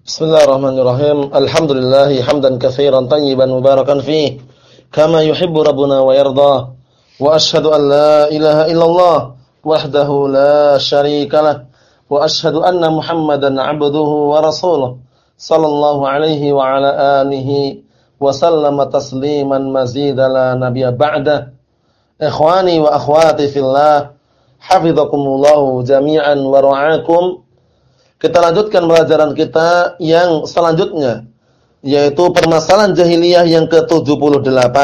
Bismillahirrahmanirrahim. Alhamdulillah hamdan katsiran tayyiban mubarakan fih kama yuhibbu rabbuna wa yarda. Wa ashhadu an la ilaha illallah wahdahu la syarikalah wa ashhadu anna Muhammadan 'abduhu wa rasuluh sallallahu alaihi wa ala alihi wa sallama tasliman mazida la nabiyya ba'da. Ikhwani wa akhwati fillah, hafizakumullah jami'an wa ra'akum. Kita lanjutkan pelajaran kita yang selanjutnya yaitu permasalahan jahiliyah yang ke-78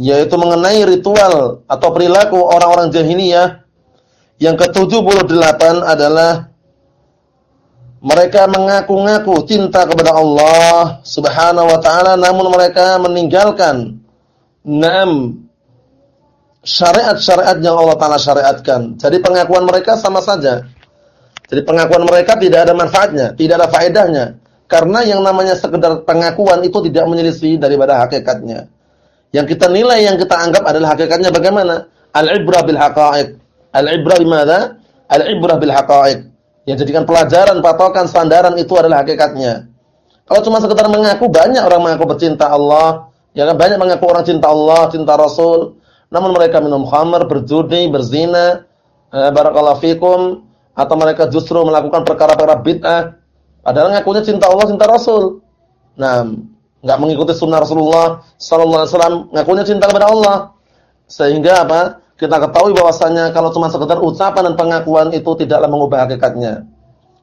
yaitu mengenai ritual atau perilaku orang-orang jahiliyah yang ke-78 adalah mereka mengaku-ngaku cinta kepada Allah Subhanahu wa taala namun mereka meninggalkan enam syariat-syariat yang Allah taala syariatkan. Jadi pengakuan mereka sama saja jadi pengakuan mereka tidak ada manfaatnya, tidak ada faedahnya. Karena yang namanya sekedar pengakuan itu tidak menyelisih daripada hakikatnya. Yang kita nilai, yang kita anggap adalah hakikatnya bagaimana? Al-ibrah bil haqa'iq. Al-ibrah bimana? Al-ibrah bil haqa'iq. Yang jadikan pelajaran, patokan, sandaran itu adalah hakikatnya. Kalau cuma sekedar mengaku, banyak orang mengaku bercinta Allah. Ya kan banyak mengaku orang cinta Allah, cinta Rasul. Namun mereka minum khamar, berjudi, berzina. Eh, barakallahu fikum atau mereka justru melakukan perkara-perkara bid'ah padahal ngakunya cinta Allah cinta Rasul. Nah enggak mengikuti sunnah Rasulullah sallallahu alaihi wasallam ngakunya cinta kepada Allah. Sehingga apa? Kita ketahui bahwasanya kalau cuma sekedar ucapan dan pengakuan itu tidaklah mengubah hakikatnya.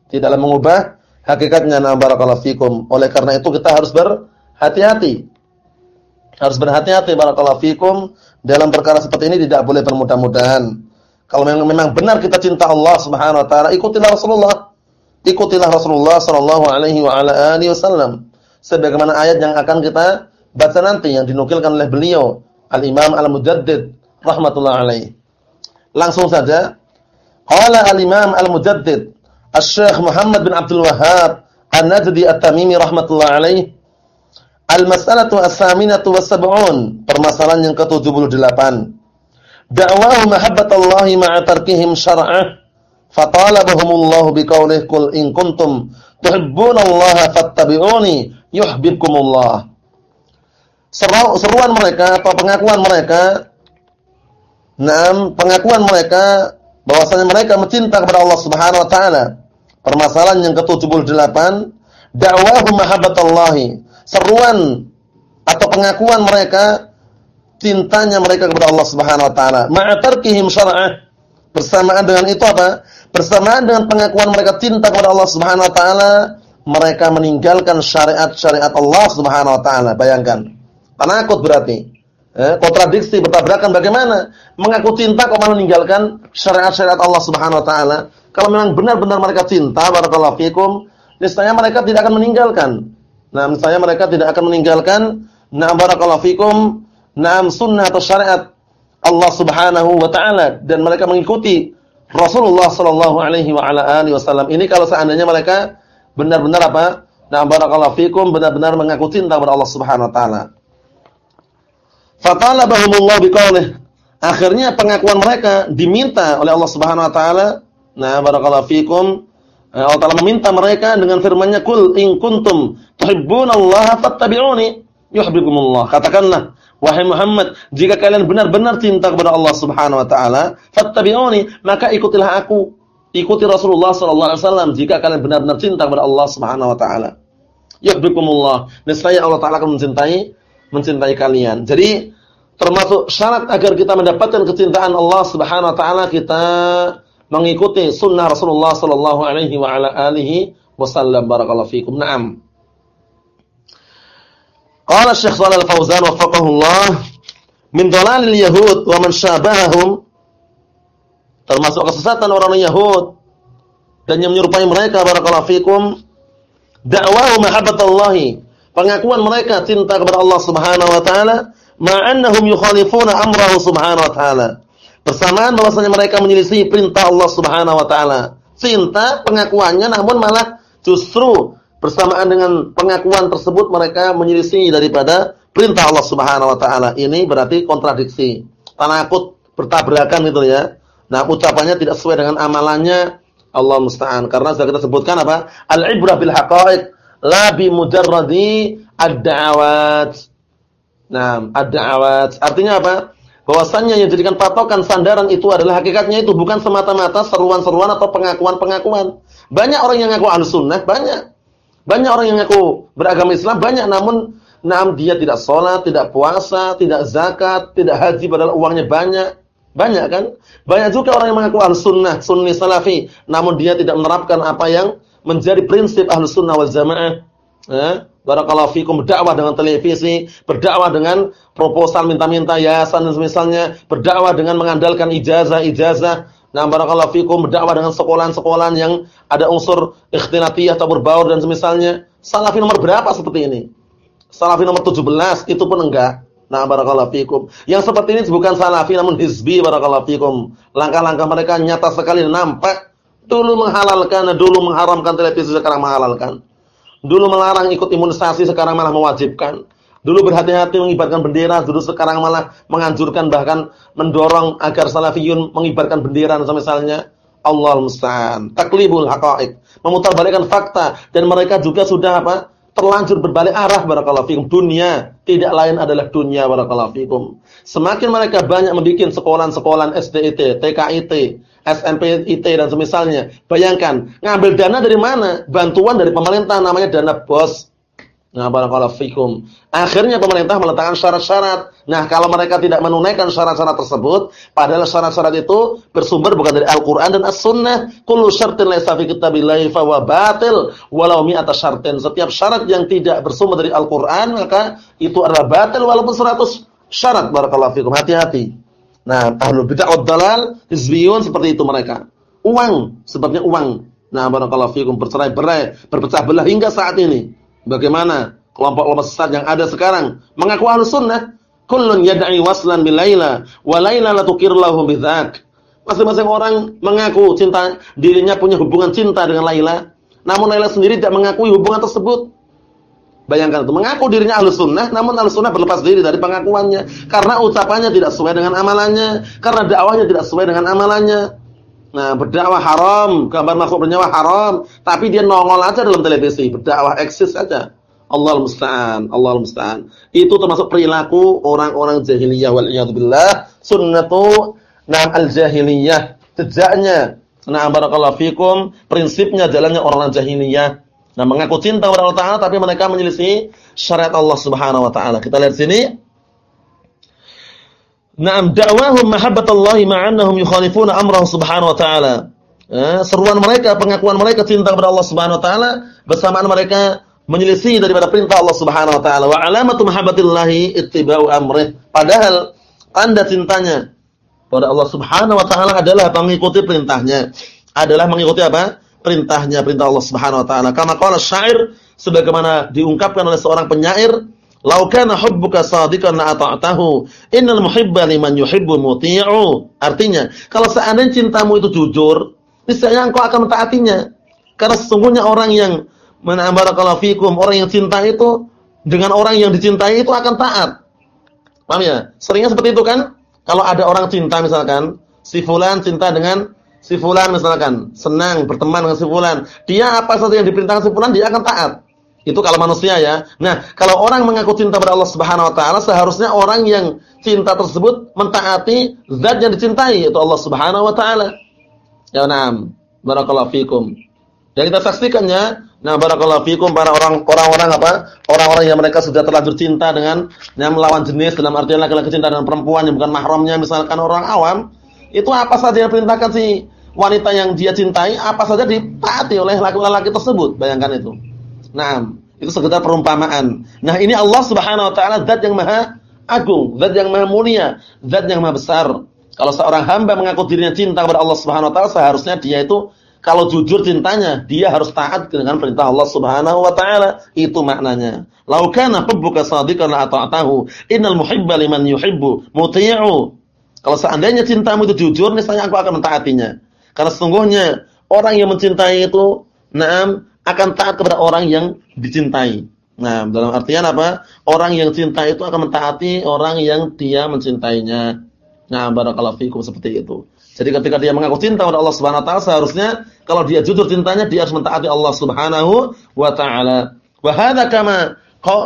Tidaklah mengubah hakikatnya. Na barakallahu fikum. Oleh karena itu kita harus berhati-hati. Harus berhati-hati barakallahu fikum dalam perkara seperti ini tidak boleh bermudah-mudahan kalau memang, memang benar kita cinta Allah Subhanahu wa taala, ikutilah Rasulullah. Ikutilah Rasulullah sallallahu alaihi wa ala alihi wasallam. Sebagaimana ayat yang akan kita baca nanti yang dinukilkan oleh beliau, Al-Imam Al-Mujaddid rahimatullah alaihi. Langsung saja, qala Al-Imam Al-Mujaddid Asy-Syaikh Muhammad bin Abdul Wahhab An-Najdi At-Tamimi rahimatullah alaihi Al-mas'alatu as-saminatu was-sab'un, permasalahan yang ke-78 da'wahu mahabbatallahi ma'a tarkihim syar'ah fatalabahumullahu biqaulih kul in kuntum tuhibbunallaha fattabi'uni yuhibbukumullah Seru, seruan mereka atau pengakuan mereka Naam, pengakuan mereka bahwasanya mereka mencinta kepada Allah Subhanahu wa taala. Permasalahan yang ke-78, da'wahu mahabbatallahi. Seruan atau pengakuan mereka cintanya mereka kepada Allah Subhanahu wa taala. Ma'atarkihim syar'ah. Bersamaan dengan itu apa? Bersamaan dengan pengakuan mereka cinta kepada Allah Subhanahu wa taala, mereka meninggalkan syariat-syariat Allah Subhanahu wa taala. Bayangkan. Penakut berarti. Eh, kontradiksi bertabrakan bagaimana? Mengaku cinta kok malah meninggalkan syariat-syariat Allah Subhanahu wa taala. Kalau memang benar-benar mereka cinta barakallahu fikum, niscaya mereka tidak akan meninggalkan. Nah, misalnya mereka tidak akan meninggalkan na barakallahu fikum naam sunnah atau syariat Allah Subhanahu wa taala dan mereka mengikuti Rasulullah sallallahu alaihi wa ala alihi wasallam. Ini kalau seandainya mereka benar-benar apa? Nah, barakallahu fikum benar-benar mengaku cinta kepada Allah Subhanahu wa taala. Fatalabahumullah biqaulih. Akhirnya pengakuan mereka diminta oleh Allah Subhanahu wa taala. Nah, barakallahu fikum eh, Allah Taala meminta mereka dengan firman-Nya, "Qul in kuntum tuhibbunallaha fattabi'uni yuhibbukumullah." Katakanlah, Wahai Muhammad, jika kalian benar-benar cinta kepada Allah Subhanahu wa taala, fattabi'uni, maka ikutilah aku. Ikuti Rasulullah sallallahu alaihi wasallam jika kalian benar-benar cinta kepada Allah Subhanahu wa taala. Yuhibbukumullah. Niscaya Allah taala akan mencintai mencintai kalian. Jadi termasuk syarat agar kita mendapatkan kecintaan Allah Subhanahu wa taala kita mengikuti sunnah Rasulullah sallallahu alaihi wa ala alihi wasallam barakallahu fikum. Naam. Qala Syekh Shalal Fauzan wafaqahullah min dhalalil yahud wa man syabahahum termasuk kesesatan orang Yahud dan yang menyerupai mereka barakallahu fikum. Da'wahu mahabbatallahi pengakuan mereka cinta kepada Allah Subhanahu wa taala. Ma'annahum yukhalifuna amrahu Subhanahu wa taala. Bersamaan bahwasanya mereka menyelisih perintah Allah Subhanahu wa taala. Cinta pengakuannya namun malah justru bersamaan dengan pengakuan tersebut mereka menyelisih daripada perintah Allah Subhanahu wa taala. Ini berarti kontradiksi. Tanakut bertabrakan gitu ya. Nah, ucapannya tidak sesuai dengan amalannya Allah musta'an. Karena sudah kita sebutkan apa? Al-ibrah bil haqa'iq la bi mujarradi ad-da'awat. Nah, ad-da'awat artinya apa? Bahwasannya yang jadikan patokan sandaran itu adalah hakikatnya itu bukan semata-mata seruan-seruan atau pengakuan-pengakuan. Banyak orang yang ngaku al-sunnah, banyak. Banyak orang yang ngaku beragama Islam, banyak namun nam dia tidak sholat, tidak puasa, tidak zakat, tidak haji padahal uangnya banyak. Banyak kan? Banyak juga orang yang mengaku al-sunnah, sunni salafi, namun dia tidak menerapkan apa yang menjadi prinsip ahlu sunnah wal jamaah. Ya, barakallahu fikum berdakwah dengan televisi, berdakwah dengan proposal minta-minta yayasan dan semisalnya, berdakwah dengan mengandalkan ijazah-ijazah. Nah, barakallahu fikum berdakwah dengan sekolah-sekolah yang ada unsur ikhtilatiyah atau berbaur dan semisalnya. Salafi nomor berapa seperti ini? Salafi nomor 17 itu pun enggak. Nah, barakallahu fikum. Yang seperti ini bukan salafi namun hizbi barakallahu fikum. Langkah-langkah mereka nyata sekali nampak Dulu menghalalkan, dulu mengharamkan televisi, sekarang menghalalkan. Dulu melarang ikut imunisasi, sekarang malah mewajibkan. Dulu berhati-hati mengibarkan bendera, dulu sekarang malah menganjurkan bahkan mendorong agar salafiyun mengibarkan bendera misalnya. Allah musta'an. Taklibul haqa'iq. Memutarbalikkan fakta dan mereka juga sudah apa? terlanjur berbalik arah barakallahu fikum. Dunia tidak lain adalah dunia barakallahu fikum. Semakin mereka banyak membuat sekolah-sekolah SDIT, TKIT, SNPIT dan semisalnya. Bayangkan, ngambil dana dari mana? Bantuan dari pemerintah namanya dana BOS. Nah, barakallahu fikum. Akhirnya pemerintah meletakkan syarat-syarat. Nah, kalau mereka tidak menunaikan syarat-syarat tersebut, padahal syarat-syarat itu bersumber bukan dari Al-Qur'an dan As-Sunnah. Kullu syartin laysa fi kitabillahi fa huwa batil walau mi'ata syartin. Setiap syarat yang tidak bersumber dari Al-Qur'an, maka itu adalah batil walaupun 100 syarat barakallahu fikum. Hati-hati. Nah, ahlul bid'ah wad dalal, hizbiyun seperti itu mereka. Uang, sebabnya uang. Nah, barakallahu fikum bercerai-berai, berpecah belah hingga saat ini. Bagaimana kelompok-kelompok sesat yang ada sekarang mengaku ahlus sunnah, kullun yad'i waslan bil laila wa laila la tuqirlahu bidzak. Masing-masing orang mengaku cinta dirinya punya hubungan cinta dengan Laila, namun Laila sendiri tidak mengakui hubungan tersebut. Bayangkan itu, mengaku dirinya ahlus sunnah, namun ahlus sunnah berlepas diri dari pengakuannya. Karena ucapannya tidak sesuai dengan amalannya. Karena dakwahnya tidak sesuai dengan amalannya. Nah, berdakwah haram, gambar makhluk bernyawa haram, tapi dia nongol aja dalam televisi, berdakwah eksis saja. Allah musta'an, Allah musta'an. Itu termasuk perilaku orang-orang jahiliyah wal billah, sunnatu nam al-jahiliyah, jejaknya. Nah, barakallahu fikum, prinsipnya jalannya orang-orang jahiliyah. Nah, mengaku cinta kepada Allah Taala tapi mereka menyelisih syariat Allah Subhanahu wa taala. Kita lihat sini. Naam da'wahum mahabbatallahi ma'annahum yukhalifuna amrahu subhanahu wa ta'ala. Eh, seruan mereka, pengakuan mereka cinta kepada Allah Subhanahu wa taala bersamaan mereka menyelisih daripada perintah Allah Subhanahu wa taala. Wa alamatu mahabbatillahi ittiba'u amrih. Padahal tanda cintanya kepada Allah Subhanahu wa taala adalah mengikuti perintahnya. Adalah mengikuti apa? Perintahnya, perintah Allah Subhanahu wa taala. Kama qala syair sebagaimana diungkapkan oleh seorang penyair Lau kana hubbuka sadiqan la ata'tahu. Innal muhibba liman yuhibbu muti'u. Artinya, kalau seandainya cintamu itu jujur, niscaya engkau akan mentaatinya. Karena sesungguhnya orang yang menambarakallahu fikum, orang yang cinta itu dengan orang yang dicintai itu akan taat. Paham ya? Seringnya seperti itu kan? Kalau ada orang cinta misalkan, si fulan cinta dengan si fulan misalkan, senang berteman dengan si fulan, dia apa saja yang diperintahkan si fulan dia akan taat. Itu kalau manusia ya. Nah, kalau orang mengaku cinta pada Allah Subhanahu wa taala, seharusnya orang yang cinta tersebut mentaati zat yang dicintai yaitu Allah Subhanahu wa taala. Ya na'am. Barakallahu fikum. Dan kita saksikannya, nah barakallahu fikum para orang orang-orang apa? Orang-orang yang mereka sudah terlanjur cinta dengan yang melawan jenis dalam artian laki-laki cinta dengan perempuan yang bukan mahramnya misalkan orang awam, itu apa saja yang perintahkan si wanita yang dia cintai, apa saja ditaati oleh laki-laki tersebut. Bayangkan itu. Nah, itu sekedar perumpamaan. Nah, ini Allah Subhanahu wa taala zat yang maha agung, zat yang maha mulia, zat yang maha besar. Kalau seorang hamba mengaku dirinya cinta kepada Allah Subhanahu wa taala, seharusnya dia itu kalau jujur cintanya, dia harus taat dengan perintah Allah Subhanahu wa taala. Itu maknanya. Lau kana hubbuka shadiqan la ata'tahu. Innal muhibba liman yuhibbu muti'u. Kalau seandainya cintamu itu jujur, niscaya aku akan mentaatinya. Karena sesungguhnya orang yang mencintai itu, na'am, akan taat kepada orang yang dicintai. Nah, dalam artian apa? Orang yang cinta itu akan mentaati orang yang dia mencintainya. Nah, barakallahu fikum seperti itu. Jadi ketika dia mengaku cinta kepada Allah Subhanahu wa taala seharusnya kalau dia jujur cintanya dia harus mentaati Allah Subhanahu wa taala. Wa hadza kama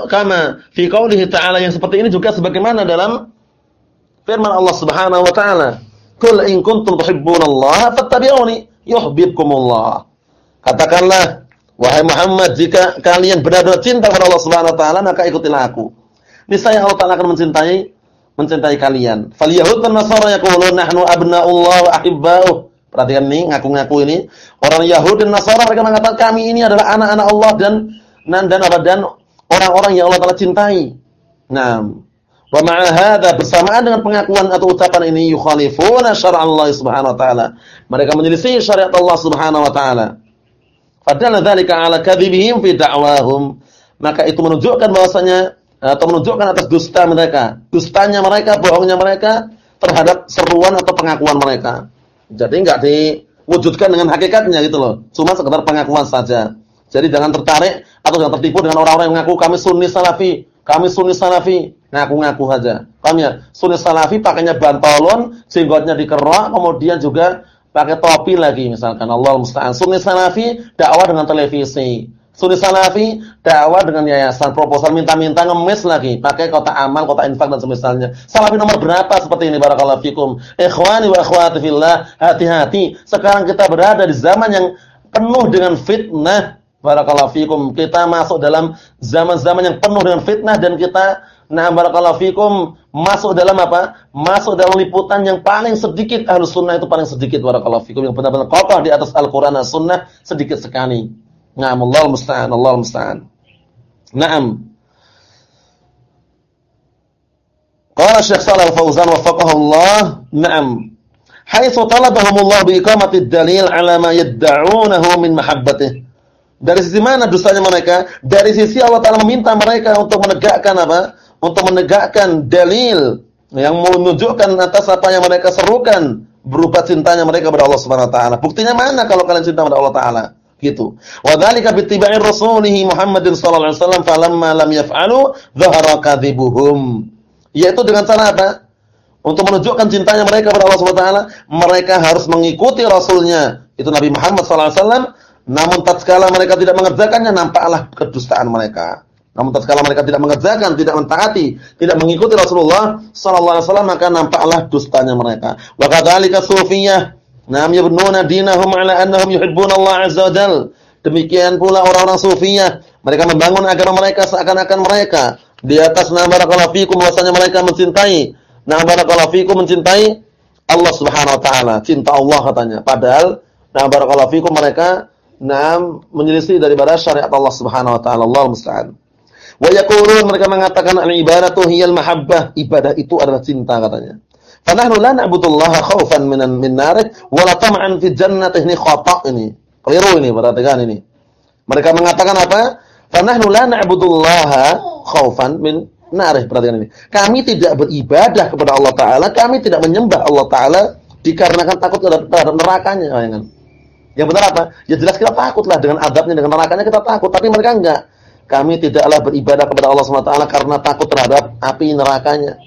kama fi qoulihi ta'ala yang seperti ini juga sebagaimana dalam firman Allah Subhanahu wa taala. Qul in kuntum tuhibbunallaha fattabi'uni yuhibbukumullah. Katakanlah wahai Muhammad jika kalian benar-benar cinta kepada Allah Subhanahu wa taala maka ikutilah aku. Niscaya Allah taala akan mencintai mencintai kalian. Fal yahud dan nasara yaqulun nahnu abna'ullah wa ahibba'uh. Perhatikan nih ngaku-ngaku ini. Orang Yahudi dan Nasara mereka mengatakan kami ini adalah anak-anak Allah dan dan dan orang-orang yang Allah Taala cintai. Nah, wa ma'a hadza bersamaan dengan pengakuan atau ucapan ini yukhalifuna syara' Allah Subhanahu wa taala. Mereka menyelisih syariat Allah Subhanahu wa taala. Fadalla dzalika 'ala kadzibihim fi da'wahum. Maka itu menunjukkan bahwasanya atau menunjukkan atas dusta mereka, dustanya mereka, bohongnya mereka terhadap seruan atau pengakuan mereka. Jadi enggak diwujudkan dengan hakikatnya gitu loh. Cuma sekedar pengakuan saja. Jadi jangan tertarik atau jangan tertipu dengan orang-orang yang mengaku kami sunni salafi, kami sunni salafi, ngaku-ngaku saja. Paham ya? Sunni salafi pakainya bantolon, jenggotnya dikerok, kemudian juga pakai topi lagi misalkan. Allah musta'an. Sunni salafi dakwah dengan televisi. Sunni Salafi dakwah dengan yayasan proposal minta-minta ngemis lagi pakai kota amal, kota infak dan semisalnya. Salafi nomor berapa seperti ini barakallahu fikum. Ikhwani wa akhwati fillah, hati-hati. Sekarang kita berada di zaman yang penuh dengan fitnah. Barakallahu fikum. Kita masuk dalam zaman-zaman yang penuh dengan fitnah dan kita nah barakallahu fikum masuk dalam apa? Masuk dalam liputan yang paling sedikit Ahlus Sunnah itu paling sedikit barakallahu fikum yang benar-benar kokoh di atas Al-Qur'an dan Sunnah sedikit sekali. Naam Allah musta'an, Allah musta'an. Naam. Qala Syekh Shalal Fauzan wafaqahu Allah, "Na'am. Haitsu talabahum Allah bi iqamati dalil 'ala ma yad'unahu min mahabbatih." Dari sisi mana dustanya mereka? Dari sisi Allah Taala meminta mereka untuk menegakkan apa? Untuk menegakkan dalil yang menunjukkan atas apa yang mereka serukan berupa cintanya mereka kepada Allah Subhanahu wa taala. Buktinya mana kalau kalian cinta kepada Allah taala? gitu. Wa dzalika bi rasulih Muhammadin sallallahu alaihi wasallam falamma lam yaf'alu dhahara kadhibuhum. Yaitu dengan cara apa? Untuk menunjukkan cintanya mereka kepada Allah Subhanahu wa taala, mereka harus mengikuti rasulnya, itu Nabi Muhammad sallallahu alaihi wasallam. Namun tatkala mereka tidak mengerjakannya, nampaklah kedustaan mereka. Namun tatkala mereka tidak mengerjakan, tidak mentaati, tidak mengikuti Rasulullah sallallahu alaihi wasallam, maka nampaklah dustanya mereka. Wa kadzalika sufiyah Naam yabnuna dinahum ala annahum yuhibbuna Allah azza wajal. Demikian pula orang-orang sufiyah, mereka membangun agama mereka seakan-akan mereka di atas nama barakallahu fikum bahwasanya mereka mencintai nama barakallahu fikum mencintai Allah Subhanahu wa taala, cinta Allah katanya. Padahal nama barakallahu fikum mereka nam menyelisih daripada syariat Allah Subhanahu wa taala. Allah musta'an. Wa yaqulun mereka mengatakan al-ibadatu hiyal mahabbah. Ibadah itu adalah cinta katanya. Fanahnu la na'budullaha khaufan minan min narih wa la tam'an fi ini khata' ini. Keliru ini perhatikan ini. Mereka mengatakan apa? Fanahnu la na'budullaha khaufan min narih. Perhatikan ini. Kami tidak beribadah kepada Allah taala, kami tidak menyembah Allah taala dikarenakan takut terhadap nerakanya, bayangkan. Yang benar apa? Ya jelas kita takutlah dengan adabnya, dengan nerakanya kita takut, tapi mereka enggak. Kami tidaklah beribadah kepada Allah SWT karena takut terhadap api nerakanya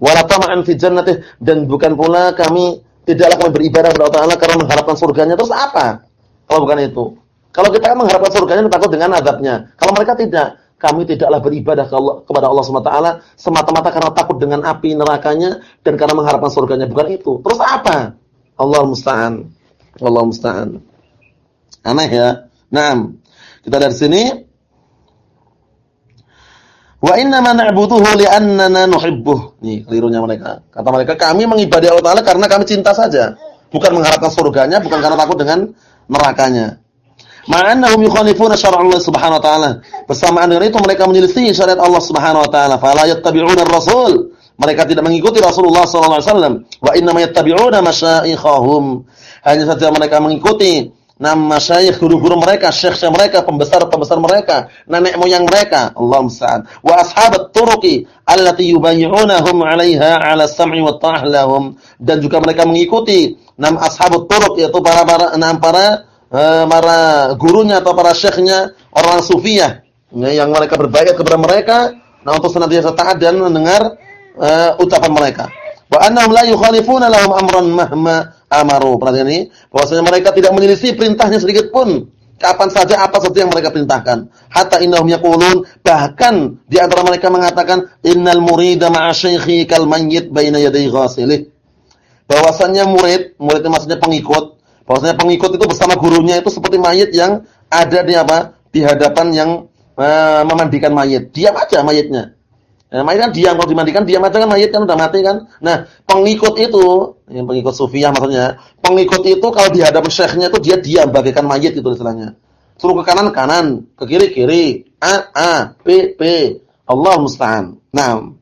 wala tama'an fi jannatih dan bukan pula kami tidaklah kami beribadah kepada Allah Taala karena mengharapkan surganya. Terus apa? Kalau bukan itu. Kalau kita mengharapkan surganya takut dengan azabnya. Kalau mereka tidak, kami tidaklah beribadah kepada Allah SWT semata-mata karena takut dengan api nerakanya dan karena mengharapkan surganya. Bukan itu. Terus apa? Allah musta'an. Allah musta'an. Aneh ya. Nah, kita dari sini Wa inna ma na'buduhu li'annana nuhibbuh. Nih, kelirunya mereka. Kata mereka, kami mengibadati Allah Taala karena kami cinta saja, bukan mengharapkan surganya, bukan karena takut dengan nerakanya. Ma'annahum yukhalifuna syara' Allah Subhanahu wa taala. Bersamaan dengan itu mereka menyelisih syariat Allah Subhanahu wa taala. Fala yattabi'una ar-rasul. Mereka tidak mengikuti Rasulullah wasallam. Wa inna ma yattabi'una masyayikhahum. Hanya saja mereka mengikuti nama syekh guru-guru mereka, syekh-syekh mereka, pembesar-pembesar mereka, nenek moyang mereka. Allah musta'an. Wa ashabat turuqi allati yubayyi'unahum 'alaiha 'ala sam'i wa ta'ah lahum. Dan juga mereka mengikuti nama ashabut turuq yaitu para para enam para uh, para gurunya atau para syekhnya orang sufiyah ya, yang mereka berbaikat kepada mereka nah untuk senantiasa taat dan mendengar uh, ucapan mereka. Wa annahum la yukhalifuna lahum amran mahma amaru. Perhatikan ini, bahwasanya mereka tidak menyelisih perintahnya sedikit pun. Kapan saja apa saja yang mereka perintahkan. Hatta innahum yaqulun bahkan di antara mereka mengatakan innal murida ma'a syaikhi kal mayyit baina yaday ghasilih. Bahwasanya murid, muridnya maksudnya pengikut, bahwasanya pengikut itu bersama gurunya itu seperti mayit yang ada di apa? Di hadapan yang uh, memandikan mayit. Diam aja mayitnya. Nah, mayit kan diam kalau dimandikan diam aja kan mayit kan udah mati kan. Nah, pengikut itu, yang pengikut sufiah maksudnya, pengikut itu kalau di hadapan syekhnya itu dia diam bagaikan mayit itu istilahnya. Suruh ke kanan kanan, ke kiri kiri, a a, p p. Allah musta'an. Nah,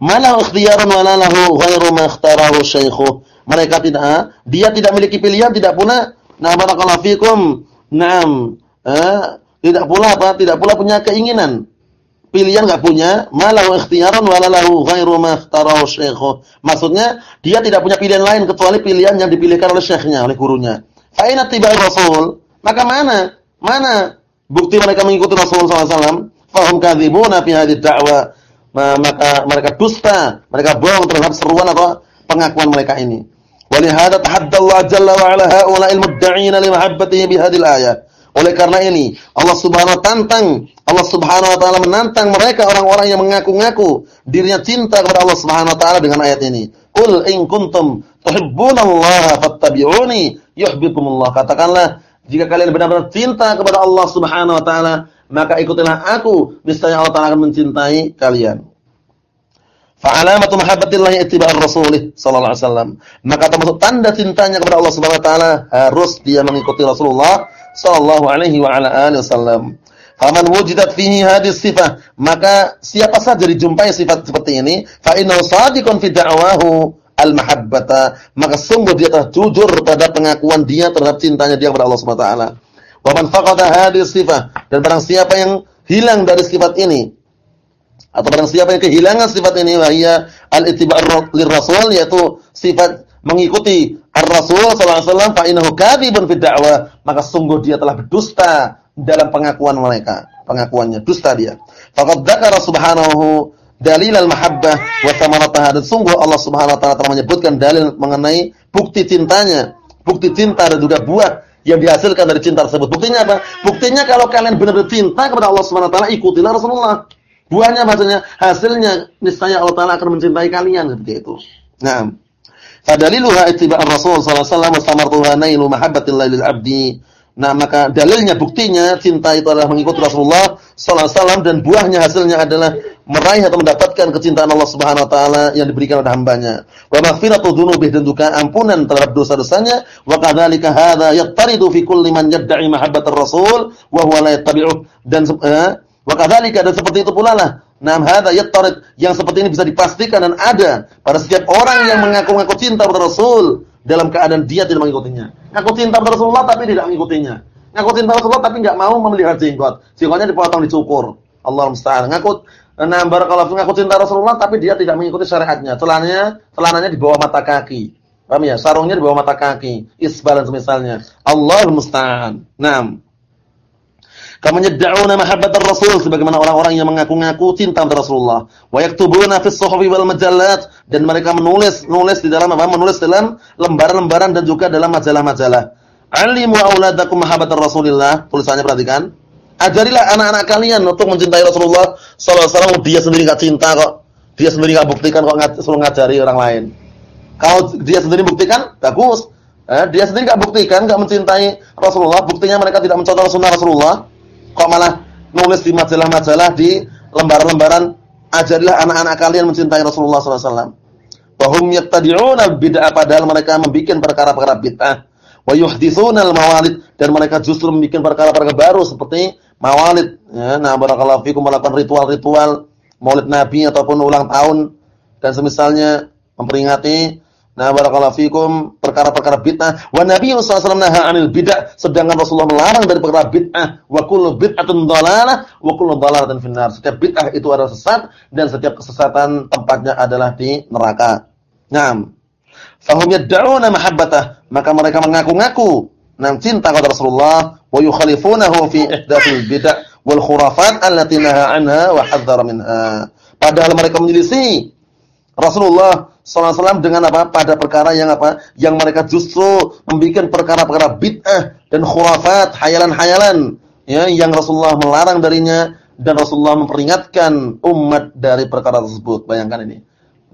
mana ikhtiyarun wala lahu ghairu ma ikhtarahu syaikhu. Mereka tidak dia tidak memiliki pilihan, tidak pula nah barakallahu fikum. Naam, eh, tidak pula apa? Tidak pula punya keinginan pilihan enggak punya, malahu ikhtiyaran wala lahu ghairu ma ikhtarahu syaikhu. Maksudnya dia tidak punya pilihan lain kecuali pilihan yang dipilihkan oleh syekhnya, oleh gurunya. Fa tibai rasul? Maka mana? Mana bukti mereka mengikuti Rasul sallallahu alaihi wasallam? Fahum kadzibuna fi hadhihi. Maka mereka dusta, mereka bohong terhadap seruan atau pengakuan mereka ini. Walihada tahaddallahu jalla wa ala haula'il mudda'ina li mahabbatihi bi hadhihi al-ayah. Oleh karena ini Allah Subhanahu wa tantang Allah Subhanahu wa taala menantang mereka orang-orang yang mengaku-ngaku dirinya cinta kepada Allah Subhanahu wa taala dengan ayat ini. Qul in kuntum tuhibbunallaha fattabi'uni yuhibbukumullah. Katakanlah jika kalian benar-benar cinta kepada Allah Subhanahu wa taala, maka ikutilah aku, niscaya Allah taala akan mencintai kalian. Fa'alamatu mahabbatillahi ittiba'ur rasulih sallallahu alaihi wasallam. Maka termasuk tanda cintanya kepada Allah Subhanahu wa taala harus dia mengikuti Rasulullah sallallahu alaihi wa ala alihi wasallam. Faman wujidat fihi hadis sifah, maka siapa saja dijumpai sifat seperti ini, fa innahu sadiqun fi da'wahu al-mahabbata, maka sungguh dia telah jujur pada pengakuan dia terhadap cintanya dia kepada Allah Subhanahu wa taala. Wa man faqada hadis sifah, dan barang siapa yang hilang dari sifat ini atau barang siapa yang kehilangan sifat ini wahia al-ittiba' rasul yaitu sifat mengikuti Ar-Rasul sallallahu alaihi wasallam fa innahu kadzibun fi da'wah, maka sungguh dia telah berdusta dalam pengakuan mereka. Pengakuannya dusta dia. Faqad dzakara subhanahu dalil al-mahabbah wa thamarataha. Dan sungguh Allah Subhanahu wa taala telah menyebutkan dalil mengenai bukti cintanya, bukti cinta dan juga buah yang dihasilkan dari cinta tersebut. Buktinya apa? Buktinya kalau kalian benar-benar cinta kepada Allah Subhanahu wa taala, ikutilah Rasulullah. Buahnya maksudnya hasilnya niscaya Allah taala akan mencintai kalian seperti itu. Nah, Fadaliluha ittiba' ar-Rasul sallallahu alaihi wasallam wa samartuha nailu mahabbatillahi lil 'abdi. Nah, maka dalilnya buktinya cinta itu adalah mengikuti Rasulullah sallallahu alaihi wasallam dan buahnya hasilnya adalah meraih atau mendapatkan kecintaan Allah Subhanahu wa taala yang diberikan oleh hambanya. Wa maghfiratu dzunubi dan juga ampunan terhadap dosa-dosanya. Wa kadzalika hadza yattaridu fi kulli man yad'i mahabbatar rasul wa huwa la dan eh, wa dan seperti itu pula lah. Nah, hadza yattarid yang seperti ini bisa dipastikan dan ada pada setiap orang yang mengaku-ngaku cinta kepada Rasul dalam keadaan dia tidak mengikutinya. Ngaku cinta kepada Rasulullah tapi tidak mengikutinya. Ngaku cinta Rasulullah tapi enggak mau memelihara jenggot. Jenggotnya dipotong dicukur. Allah musta'an. Ngaku nah barakallahu ngaku cinta Rasulullah tapi dia tidak mengikuti syariatnya. Celananya, celananya di bawah mata kaki. Paham ya? Sarungnya di bawah mata kaki. Isbalan semisalnya. Allah musta'an. Naam. Kama yad'una mahabbatar rasul sebagaimana orang-orang yang mengaku-ngaku cinta kepada Rasulullah. Wa yaktubuna fis suhufi wal majallat dan mereka menulis nulis di dalam apa? Menulis dalam lembaran-lembaran dan juga dalam majalah-majalah. Alimu auladakum mahabbatar Rasulillah. Tulisannya perhatikan. Ajarilah anak-anak kalian untuk mencintai Rasulullah sallallahu alaihi. Dia sendiri enggak cinta kok. Dia sendiri enggak buktikan kok suruh ngajari orang lain. Kalau dia sendiri buktikan, bagus. Eh, dia sendiri enggak buktikan, enggak mencintai Rasulullah, buktinya mereka tidak mencontoh sunnah Rasulullah Kok malah nulis di majalah-majalah di lembaran-lembaran ajarilah anak-anak kalian mencintai Rasulullah sallallahu alaihi wasallam. Bahum bid'ah padahal mereka membuat perkara-perkara bid'ah. Wa yuhditsuna al-mawalid dan mereka justru membuat perkara-perkara baru seperti mawalid. Ya, nah barakallahu fikum melakukan ritual-ritual Maulid Nabi ataupun ulang tahun dan semisalnya memperingati Nah, barakallahu fikum perkara-perkara bid'ah. Wa Nabi sallallahu alaihi wasallam 'anil bid'ah, sedangkan Rasulullah melarang dari perkara bid'ah. Wa kullu bid'atun dhalalah wa kullu dhalalatin finnar. Setiap bid'ah itu adalah sesat dan setiap kesesatan tempatnya adalah di neraka. Naam. Fahum yad'una mahabbatah, maka mereka mengaku-ngaku nam cinta kepada Rasulullah wa yukhalifunahu fi ihdatsil bid'ah wal khurafat allati naha 'anha wa hadzara minha. Padahal mereka menyelisih Rasulullah sallallahu dengan apa? Pada perkara yang apa? Yang mereka justru membuat perkara-perkara bid'ah dan khurafat, hayalan-hayalan ya yang Rasulullah melarang darinya dan Rasulullah memperingatkan umat dari perkara tersebut. Bayangkan ini.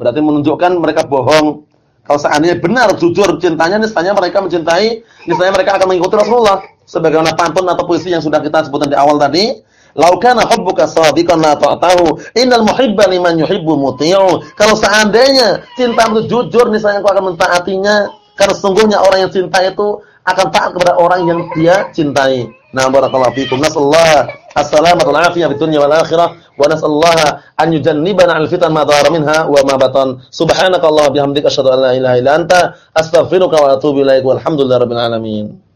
Berarti menunjukkan mereka bohong. Kalau seandainya benar jujur cintanya niscaya mereka mencintai, niscaya mereka akan mengikuti Rasulullah sebagaimana pantun atau puisi yang sudah kita sebutkan di awal tadi Lau kana hubbuka shadiqan la ta'tahu. Innal muhibba liman yuhibbu muti'u. Kalau seandainya cinta itu jujur niscaya engkau akan mentaatinya karena sungguhnya orang yang cinta itu akan taat kepada orang yang dia cintai. Nah, barakallahu fikum. Nasallahu as-salamata wal afiyah fid dunya wal akhirah wa nasallahu an yujannibana al-fitan ma dhahara minha wa ma batan. Subhanakallahumma bihamdika asyhadu an la ilaha illa anta astaghfiruka wa atubu ilaik. Walhamdulillahirabbil alamin.